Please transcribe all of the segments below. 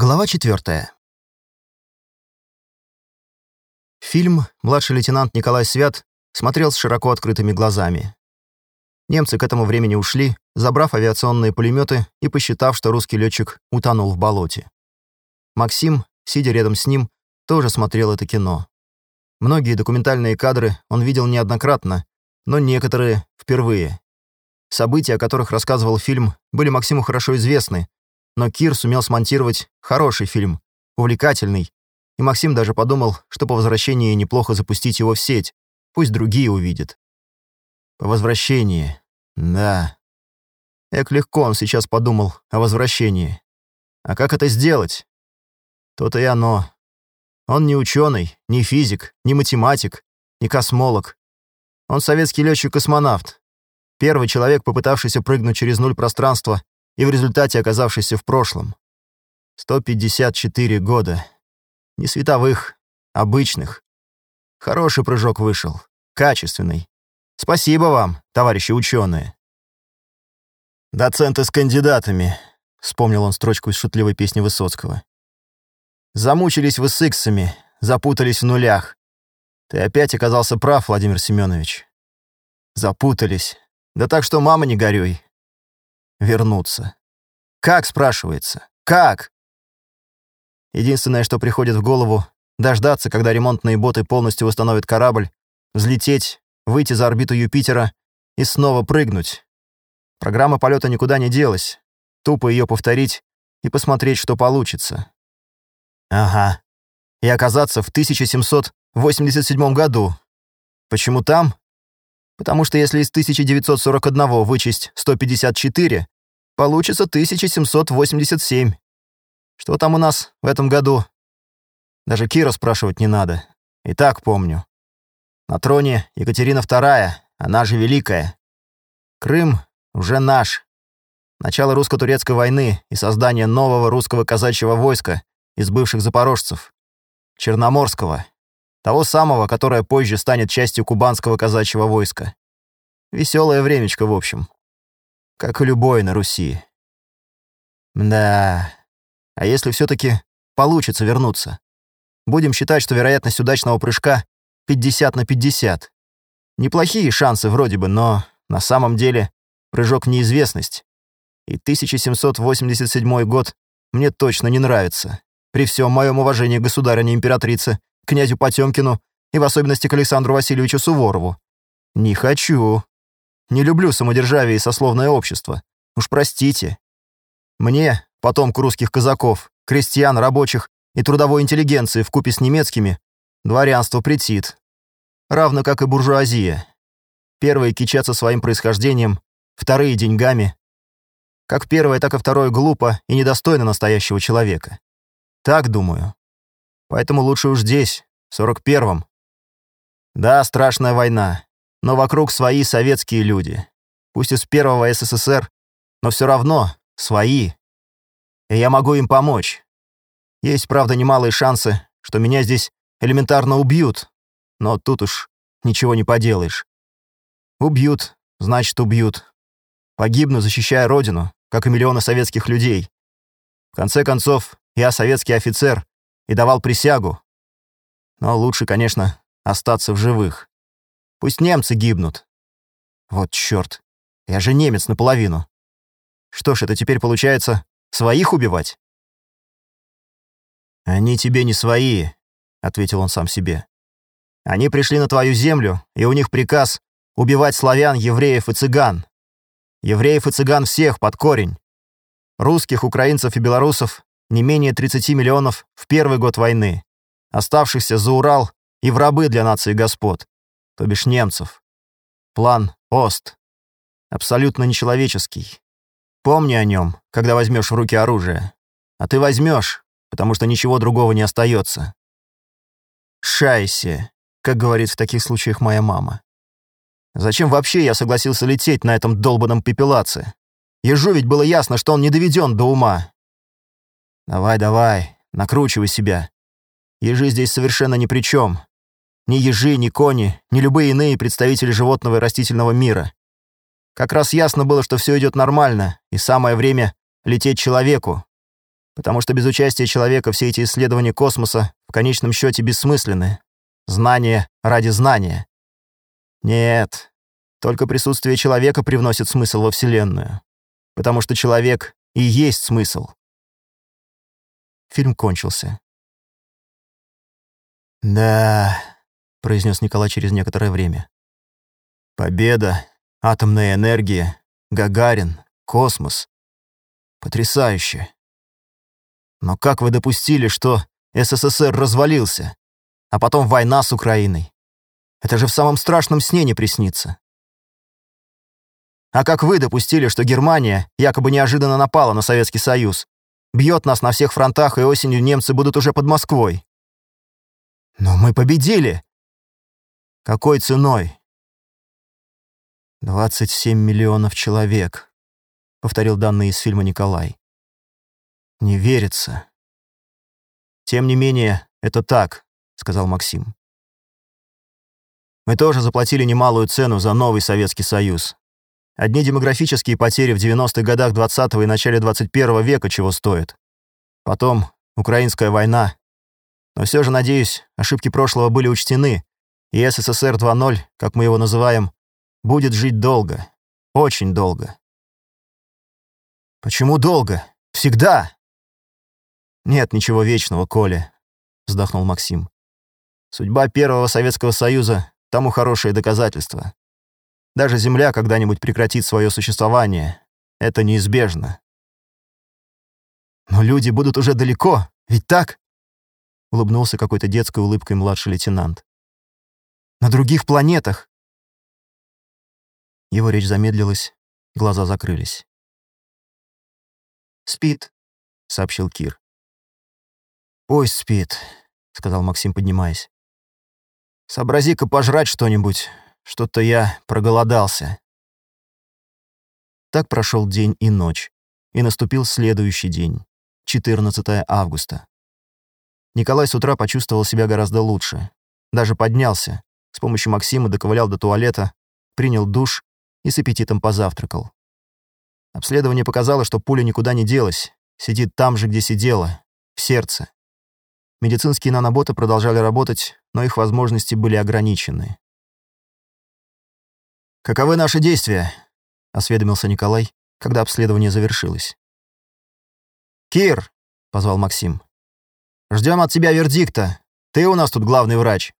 Глава 4. Фильм младший лейтенант Николай Свят смотрел с широко открытыми глазами. Немцы к этому времени ушли, забрав авиационные пулеметы и посчитав, что русский летчик утонул в болоте. Максим, сидя рядом с ним, тоже смотрел это кино. Многие документальные кадры он видел неоднократно, но некоторые — впервые. События, о которых рассказывал фильм, были Максиму хорошо известны, но Кир сумел смонтировать хороший фильм, увлекательный, и Максим даже подумал, что по возвращении неплохо запустить его в сеть, пусть другие увидят. По возвращении, да. Эк легко он сейчас подумал о возвращении. А как это сделать? То-то и оно. Он не ученый, не физик, не математик, не космолог. Он советский летчик-космонавт. Первый человек, попытавшийся прыгнуть через нуль пространства и в результате оказавшийся в прошлом. 154 года. Не световых, обычных. Хороший прыжок вышел, качественный. Спасибо вам, товарищи ученые. «Доценты с кандидатами», — вспомнил он строчку из шутливой песни Высоцкого. «Замучились вы с иксами, запутались в нулях. Ты опять оказался прав, Владимир Семенович. Запутались. Да так что, мама, не горюй вернуться. Как, спрашивается? Как? Единственное, что приходит в голову, дождаться, когда ремонтные боты полностью восстановят корабль, взлететь, выйти за орбиту Юпитера и снова прыгнуть. Программа полета никуда не делась. Тупо ее повторить и посмотреть, что получится. Ага. И оказаться в 1787 году. Почему там? Потому что если из 1941 вычесть 154, получится 1787. Что там у нас в этом году? Даже Кира спрашивать не надо. И так помню. На троне Екатерина II, она же Великая. Крым уже наш. Начало русско-турецкой войны и создание нового русского казачьего войска из бывших запорожцев. Черноморского, того самого, которое позже станет частью кубанского казачьего войска. Веселое времечко, в общем. Как и любое на Руси. Да. А если все таки получится вернуться? Будем считать, что вероятность удачного прыжка 50 на 50. Неплохие шансы вроде бы, но на самом деле прыжок неизвестность. И 1787 год мне точно не нравится. При всем моем уважении государыне-императрице князю Потемкину и в особенности к Александру Васильевичу Суворову. Не хочу. Не люблю самодержавие и сословное общество. Уж простите. Мне, потомку русских казаков, крестьян, рабочих и трудовой интеллигенции в купе с немецкими, дворянство претит. Равно как и буржуазия. Первые кичатся своим происхождением, вторые — деньгами. Как первое, так и второе глупо и недостойно настоящего человека. Так думаю. Поэтому лучше уж здесь, в 41-м. Да, страшная война, но вокруг свои советские люди. Пусть из первого СССР, но все равно свои. И я могу им помочь. Есть, правда, немалые шансы, что меня здесь элементарно убьют, но тут уж ничего не поделаешь. Убьют, значит, убьют. Погибну, защищая родину, как и миллионы советских людей. В конце концов, я советский офицер, и давал присягу. Но лучше, конечно, остаться в живых. Пусть немцы гибнут. Вот чёрт, я же немец наполовину. Что ж, это теперь получается своих убивать? «Они тебе не свои», — ответил он сам себе. «Они пришли на твою землю, и у них приказ убивать славян, евреев и цыган. Евреев и цыган всех под корень. Русских, украинцев и белорусов не менее 30 миллионов в первый год войны, оставшихся за Урал и в рабы для нации господ, то бишь немцев. План ОСТ. Абсолютно нечеловеческий. Помни о нем, когда возьмешь в руки оружие. А ты возьмешь, потому что ничего другого не остается. Шайся, как говорит в таких случаях моя мама. Зачем вообще я согласился лететь на этом долбанном пепелаце? Ежу ведь было ясно, что он не доведен до ума, «Давай, давай, накручивай себя. Ежи здесь совершенно ни при чем. Ни ежи, ни кони, ни любые иные представители животного и растительного мира. Как раз ясно было, что все идет нормально, и самое время лететь человеку. Потому что без участия человека все эти исследования космоса в конечном счете бессмысленны. Знание ради знания. Нет, только присутствие человека привносит смысл во Вселенную. Потому что человек и есть смысл. Фильм кончился. «Да», — произнес Николай через некоторое время. «Победа, атомная энергия, Гагарин, космос. Потрясающе. Но как вы допустили, что СССР развалился, а потом война с Украиной? Это же в самом страшном сне не приснится. А как вы допустили, что Германия якобы неожиданно напала на Советский Союз, бьет нас на всех фронтах, и осенью немцы будут уже под Москвой? Но мы победили. Какой ценой? 27 миллионов человек, повторил данные из фильма Николай. Не верится. Тем не менее, это так, сказал Максим. Мы тоже заплатили немалую цену за новый Советский Союз. Одни демографические потери в 90-х годах 20-го и начале 21 века чего стоят. Потом Украинская война, но все же, надеюсь, ошибки прошлого были учтены, и СССР 2.0, как мы его называем, будет жить долго. Очень долго. Почему долго? Всегда! Нет ничего вечного, Коля, вздохнул Максим. Судьба Первого Советского Союза тому хорошее доказательство. Даже Земля когда-нибудь прекратит свое существование. Это неизбежно. Но люди будут уже далеко, ведь так? — улыбнулся какой-то детской улыбкой младший лейтенант. «На других планетах!» Его речь замедлилась, глаза закрылись. «Спит», — сообщил Кир. «Пусть спит», — сказал Максим, поднимаясь. «Сообрази-ка пожрать что-нибудь, что-то я проголодался». Так прошел день и ночь, и наступил следующий день, 14 августа. Николай с утра почувствовал себя гораздо лучше. Даже поднялся. С помощью Максима доковылял до туалета, принял душ и с аппетитом позавтракал. Обследование показало, что пуля никуда не делась, сидит там же, где сидела, в сердце. Медицинские наноботы продолжали работать, но их возможности были ограничены. «Каковы наши действия?» — осведомился Николай, когда обследование завершилось. «Кир!» — позвал Максим. Ждем от тебя вердикта. Ты у нас тут главный врач».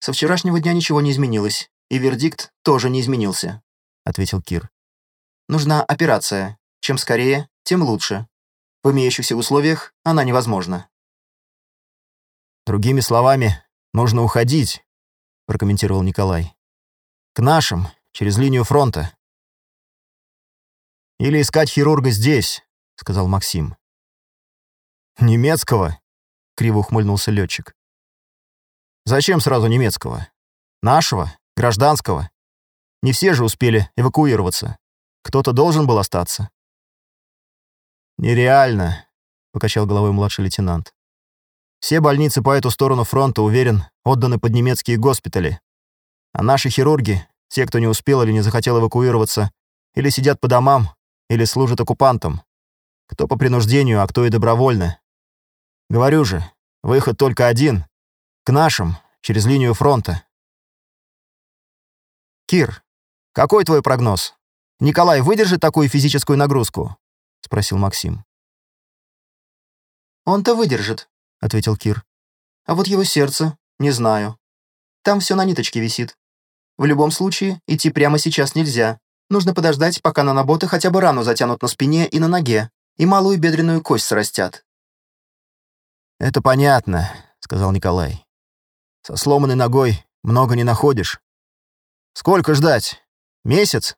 «Со вчерашнего дня ничего не изменилось, и вердикт тоже не изменился», — ответил Кир. «Нужна операция. Чем скорее, тем лучше. В имеющихся условиях она невозможна». «Другими словами, нужно уходить», — прокомментировал Николай. «К нашим, через линию фронта». «Или искать хирурга здесь», — сказал Максим. «Немецкого?» — криво ухмыльнулся летчик. «Зачем сразу немецкого? Нашего? Гражданского? Не все же успели эвакуироваться. Кто-то должен был остаться». «Нереально», — покачал головой младший лейтенант. «Все больницы по эту сторону фронта, уверен, отданы под немецкие госпитали. А наши хирурги, те, кто не успел или не захотел эвакуироваться, или сидят по домам, или служат оккупантам. Кто по принуждению, а кто и добровольно. Говорю же, выход только один. К нашим, через линию фронта. «Кир, какой твой прогноз? Николай выдержит такую физическую нагрузку?» — спросил Максим. «Он-то выдержит», — ответил Кир. «А вот его сердце, не знаю. Там все на ниточке висит. В любом случае, идти прямо сейчас нельзя. Нужно подождать, пока наноботы хотя бы рану затянут на спине и на ноге, и малую бедренную кость срастят. «Это понятно», — сказал Николай. «Со сломанной ногой много не находишь. Сколько ждать? Месяц?»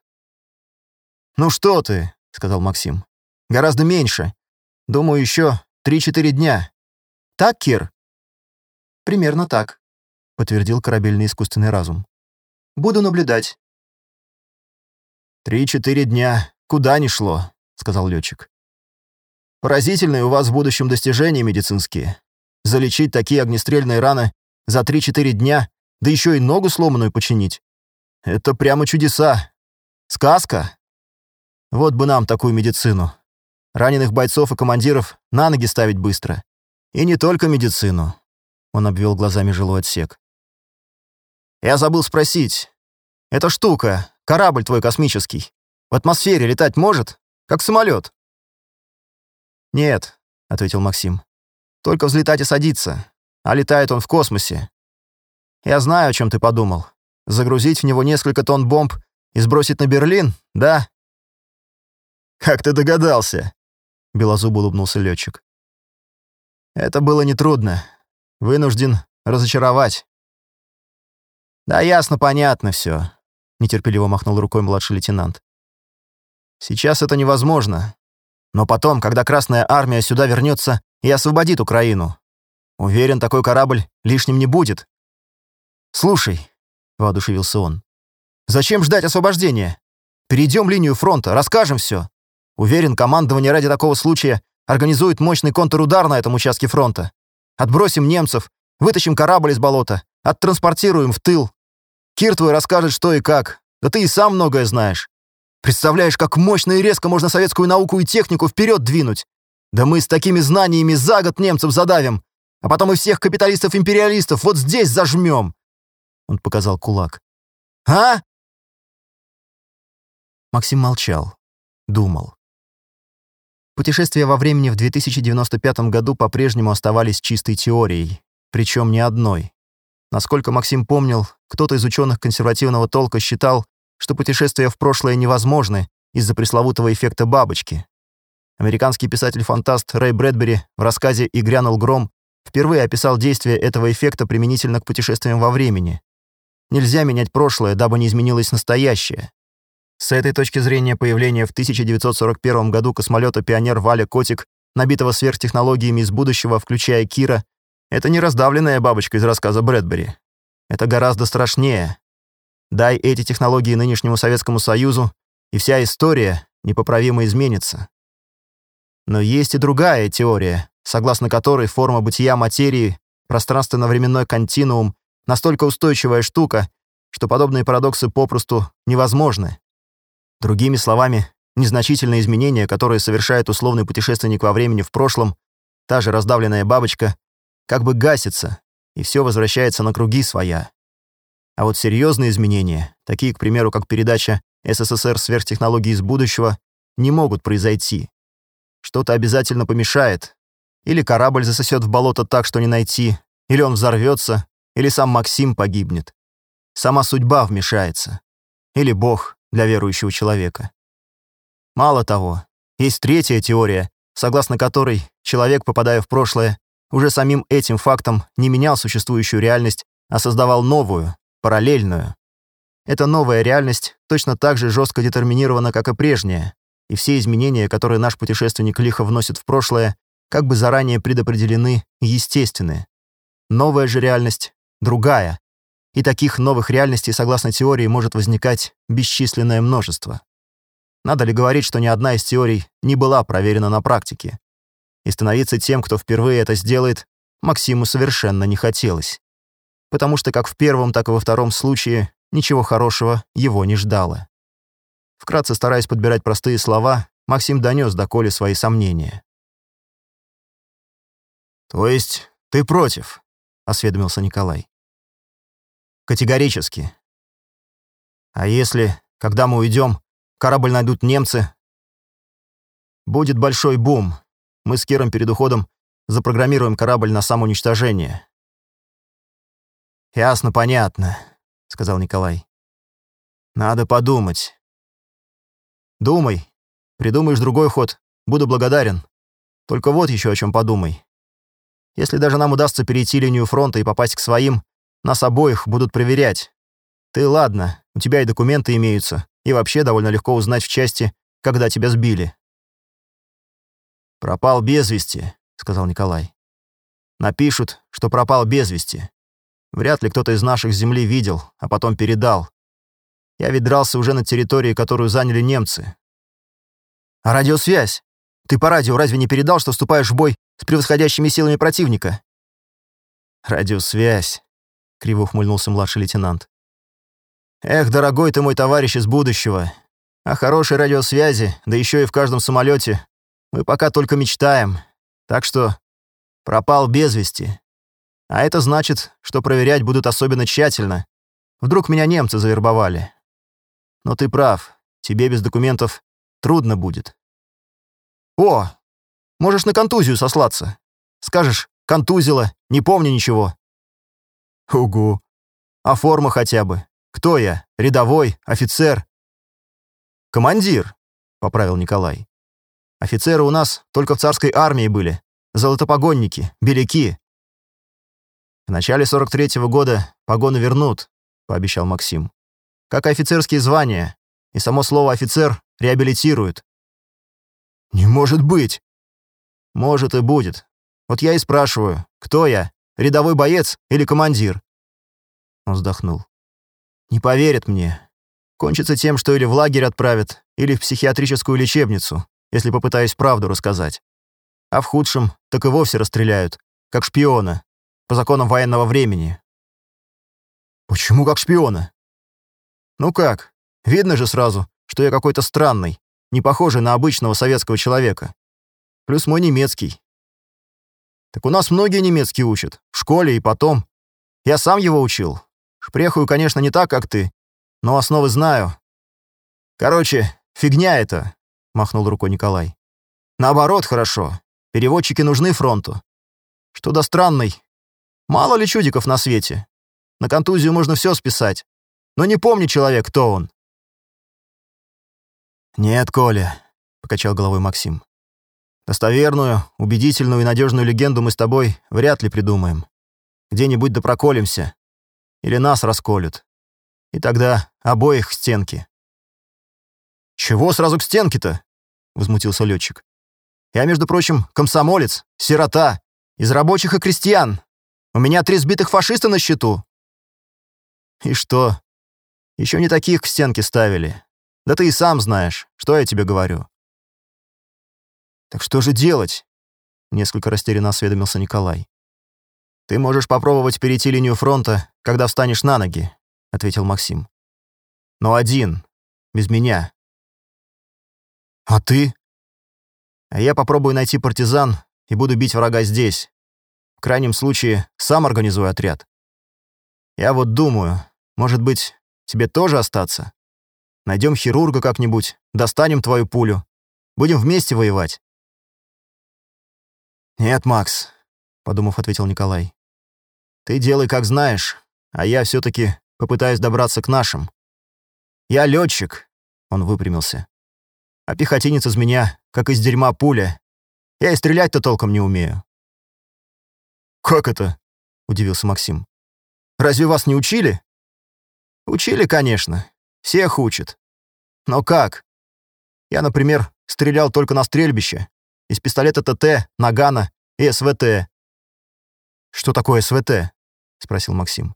«Ну что ты», — сказал Максим. «Гораздо меньше. Думаю, еще три-четыре дня. Так, Кир?» «Примерно так», — подтвердил корабельный искусственный разум. «Буду наблюдать». «Три-четыре дня. Куда ни шло», — сказал летчик. Поразительные у вас в будущем достижения медицинские. Залечить такие огнестрельные раны за 3-4 дня, да еще и ногу сломанную починить. Это прямо чудеса. Сказка. Вот бы нам такую медицину. раненых бойцов и командиров на ноги ставить быстро. И не только медицину. Он обвел глазами жилой отсек. Я забыл спросить. Эта штука, корабль твой космический, в атмосфере летать может, как самолет? Нет, ответил Максим. Только взлетать и садиться. А летает он в космосе. Я знаю, о чем ты подумал. Загрузить в него несколько тонн бомб и сбросить на Берлин, да? Как ты догадался? Белозуб улыбнулся летчик. Это было нетрудно. Вынужден разочаровать. Да ясно, понятно все. Нетерпеливо махнул рукой младший лейтенант. Сейчас это невозможно. Но потом, когда Красная Армия сюда вернется и освободит Украину, уверен, такой корабль лишним не будет. Слушай, воодушевился он, зачем ждать освобождения? Перейдем линию фронта, расскажем все. Уверен, командование ради такого случая организует мощный контрудар на этом участке фронта. Отбросим немцев, вытащим корабль из болота, оттранспортируем в тыл. Кир твой расскажет, что и как. Да ты и сам многое знаешь. Представляешь, как мощно и резко можно советскую науку и технику вперед двинуть? Да мы с такими знаниями за год немцев задавим, а потом и всех капиталистов-империалистов вот здесь зажмем. Он показал кулак. А? Максим молчал, думал. Путешествия во времени в 2095 году по-прежнему оставались чистой теорией, причем не одной. Насколько Максим помнил, кто-то из ученых консервативного толка считал, что путешествия в прошлое невозможны из-за пресловутого эффекта бабочки. Американский писатель-фантаст Рэй Брэдбери в рассказе «И грянул гром» впервые описал действие этого эффекта применительно к путешествиям во времени. Нельзя менять прошлое, дабы не изменилось настоящее. С этой точки зрения появление в 1941 году космолета «Пионер» Валя Котик, набитого сверхтехнологиями из будущего, включая Кира, это не раздавленная бабочка из рассказа Брэдбери. Это гораздо страшнее. Дай эти технологии нынешнему Советскому Союзу, и вся история непоправимо изменится. Но есть и другая теория, согласно которой форма бытия материи, пространственно-временной континуум, настолько устойчивая штука, что подобные парадоксы попросту невозможны. Другими словами, незначительные изменения, которые совершает условный путешественник во времени в прошлом, та же раздавленная бабочка, как бы гасится, и все возвращается на круги своя. А вот серьезные изменения, такие, к примеру, как передача СССР сверхтехнологий из будущего, не могут произойти. Что-то обязательно помешает. Или корабль засосет в болото так, что не найти, или он взорвется, или сам Максим погибнет. Сама судьба вмешается. Или Бог, для верующего человека. Мало того, есть третья теория, согласно которой человек, попадая в прошлое, уже самим этим фактом не менял существующую реальность, а создавал новую, параллельную. Эта новая реальность точно так же жестко детерминирована, как и прежняя, и все изменения, которые наш путешественник лихо вносит в прошлое, как бы заранее предопределены и естественны. Новая же реальность — другая, и таких новых реальностей, согласно теории, может возникать бесчисленное множество. Надо ли говорить, что ни одна из теорий не была проверена на практике? И становиться тем, кто впервые это сделает, Максиму совершенно не хотелось. Потому что как в первом, так и во втором случае ничего хорошего его не ждало. Вкратце стараясь подбирать простые слова, Максим донес до Коли свои сомнения. «То есть ты против?» — осведомился Николай. Категорически. А если, когда мы уйдем, корабль найдут немцы? Будет большой бум. Мы с Киром перед уходом запрограммируем корабль на самоуничтожение. «Ясно, понятно», — сказал Николай. «Надо подумать». «Думай. Придумаешь другой ход. Буду благодарен. Только вот еще о чем подумай. Если даже нам удастся перейти линию фронта и попасть к своим, нас обоих будут проверять. Ты ладно, у тебя и документы имеются, и вообще довольно легко узнать в части, когда тебя сбили». «Пропал без вести», — сказал Николай. «Напишут, что пропал без вести. Вряд ли кто-то из наших земли видел, а потом передал. Я ведь дрался уже на территории, которую заняли немцы». «А радиосвязь? Ты по радио разве не передал, что вступаешь в бой с превосходящими силами противника?» «Радиосвязь», криво ухмыльнулся младший лейтенант. Эх, дорогой ты мой товарищ из будущего. О хорошей радиосвязи, да еще и в каждом самолете, Мы пока только мечтаем, так что пропал без вести. А это значит, что проверять будут особенно тщательно. Вдруг меня немцы завербовали. Но ты прав, тебе без документов трудно будет. О, можешь на контузию сослаться. Скажешь, контузило, не помню ничего. Угу. А форма хотя бы. Кто я? Рядовой? Офицер? Командир, поправил Николай. Офицеры у нас только в царской армии были. Золотопогонники, беляки. В начале 43-го года погоны вернут, пообещал Максим. Как и офицерские звания. И само слово «офицер» реабилитируют. Не может быть. Может и будет. Вот я и спрашиваю, кто я, рядовой боец или командир? Он вздохнул. Не поверят мне. Кончится тем, что или в лагерь отправят, или в психиатрическую лечебницу, если попытаюсь правду рассказать. А в худшем так и вовсе расстреляют, как шпиона, по законам военного времени. Почему как шпиона? Ну как, видно же сразу, что я какой-то странный, не похожий на обычного советского человека. Плюс мой немецкий. Так у нас многие немецкий учат, в школе и потом. Я сам его учил, Шпрехую, конечно, не так, как ты, но основы знаю. Короче, фигня это, махнул рукой Николай. Наоборот, хорошо. Переводчики нужны фронту. Что до странной. Мало ли чудиков на свете. На контузию можно все списать. Но не помни человек, кто он. «Нет, Коля», — покачал головой Максим. «Достоверную, убедительную и надежную легенду мы с тобой вряд ли придумаем. Где-нибудь да проколемся. Или нас расколют. И тогда обоих к стенке. «Чего сразу к стенке-то?» — возмутился летчик. «Я, между прочим, комсомолец, сирота, из рабочих и крестьян. У меня три сбитых фашиста на счету». «И что? Еще не таких к стенке ставили. Да ты и сам знаешь, что я тебе говорю». «Так что же делать?» — несколько растерянно осведомился Николай. «Ты можешь попробовать перейти линию фронта, когда встанешь на ноги», — ответил Максим. «Но один, без меня». «А ты?» «А я попробую найти партизан и буду бить врага здесь. В крайнем случае, сам организую отряд. Я вот думаю, может быть, тебе тоже остаться? Найдем хирурга как-нибудь, достанем твою пулю. Будем вместе воевать». «Нет, Макс», — подумав, ответил Николай. Ты делай, как знаешь, а я все таки попытаюсь добраться к нашим. Я летчик, он выпрямился. А пехотинец из меня, как из дерьма пуля. Я и стрелять-то толком не умею. «Как это?» — удивился Максим. «Разве вас не учили?» «Учили, конечно. Всех учат. Но как? Я, например, стрелял только на стрельбище. Из пистолета ТТ, Нагана и СВТ. «Что такое СВТ?» — спросил Максим.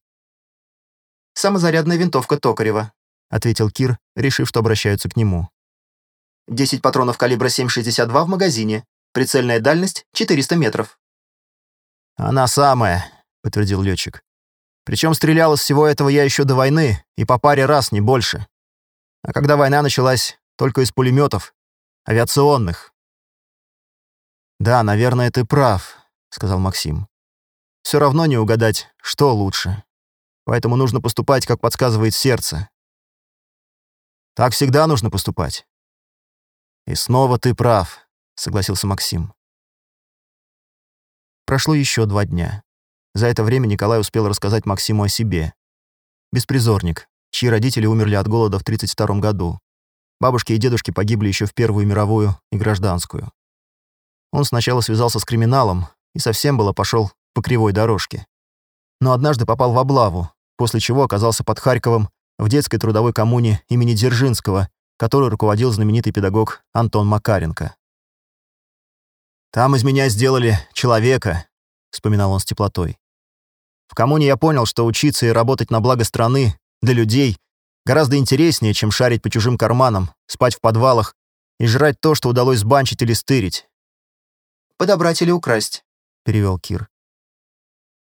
«Самозарядная винтовка Токарева», — ответил Кир, решив, что обращаются к нему. «10 патронов калибра 7,62 в магазине. Прицельная дальность — 400 метров». «Она самая», — подтвердил летчик. «Причем стрелял из всего этого я еще до войны, и по паре раз, не больше. А когда война началась, только из пулеметов, авиационных». «Да, наверное, ты прав», — сказал Максим все равно не угадать, что лучше. Поэтому нужно поступать, как подсказывает сердце. Так всегда нужно поступать. И снова ты прав, согласился Максим. Прошло еще два дня. За это время Николай успел рассказать Максиму о себе. Беспризорник, чьи родители умерли от голода в 1932 году. Бабушки и дедушки погибли еще в Первую мировую и гражданскую. Он сначала связался с криминалом и совсем было пошел по кривой дорожке. Но однажды попал в облаву, после чего оказался под Харьковом в детской трудовой коммуне имени Дзержинского, которой руководил знаменитый педагог Антон Макаренко. «Там из меня сделали человека», — вспоминал он с теплотой. «В коммуне я понял, что учиться и работать на благо страны, для людей, гораздо интереснее, чем шарить по чужим карманам, спать в подвалах и жрать то, что удалось сбанчить или стырить». «Подобрать или украсть», — перевел Кир.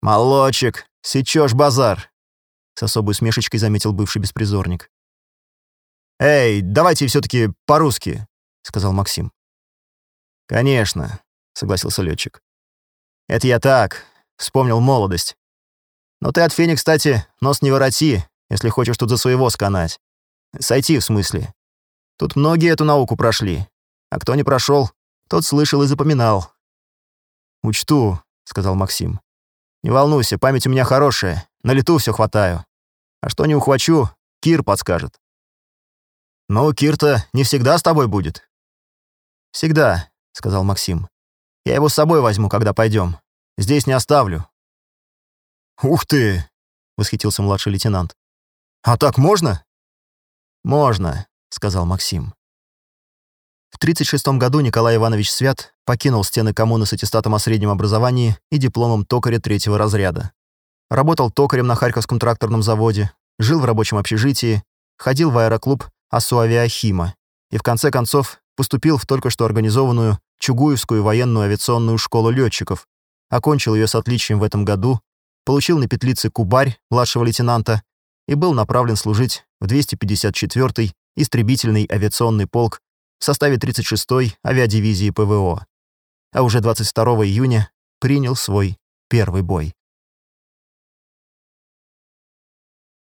«Молодчик, сечешь базар», — с особой смешечкой заметил бывший беспризорник. «Эй, давайте все таки по-русски», — сказал Максим. «Конечно», — согласился летчик. «Это я так, вспомнил молодость. Но ты от фени, кстати, нос не вороти, если хочешь тут за своего сканать. Сойти, в смысле. Тут многие эту науку прошли, а кто не прошел, тот слышал и запоминал». «Учту», — сказал Максим. «Не волнуйся, память у меня хорошая, на лету все хватаю. А что не ухвачу, Кир подскажет». «Ну, Кир-то не всегда с тобой будет». «Всегда», — сказал Максим. «Я его с собой возьму, когда пойдем. Здесь не оставлю». «Ух ты!» — восхитился младший лейтенант. «А так можно?» «Можно», — сказал Максим. В 1936 году Николай Иванович Свят покинул стены коммуны с аттестатом о среднем образовании и дипломом токаря третьего разряда. Работал токарем на Харьковском тракторном заводе, жил в рабочем общежитии, ходил в аэроклуб Асуавиахима и в конце концов поступил в только что организованную Чугуевскую военную авиационную школу летчиков, окончил ее с отличием в этом году, получил на петлице кубарь младшего лейтенанта и был направлен служить в 254-й истребительный авиационный полк в составе 36-й авиадивизии ПВО, а уже 22 июня принял свой первый бой.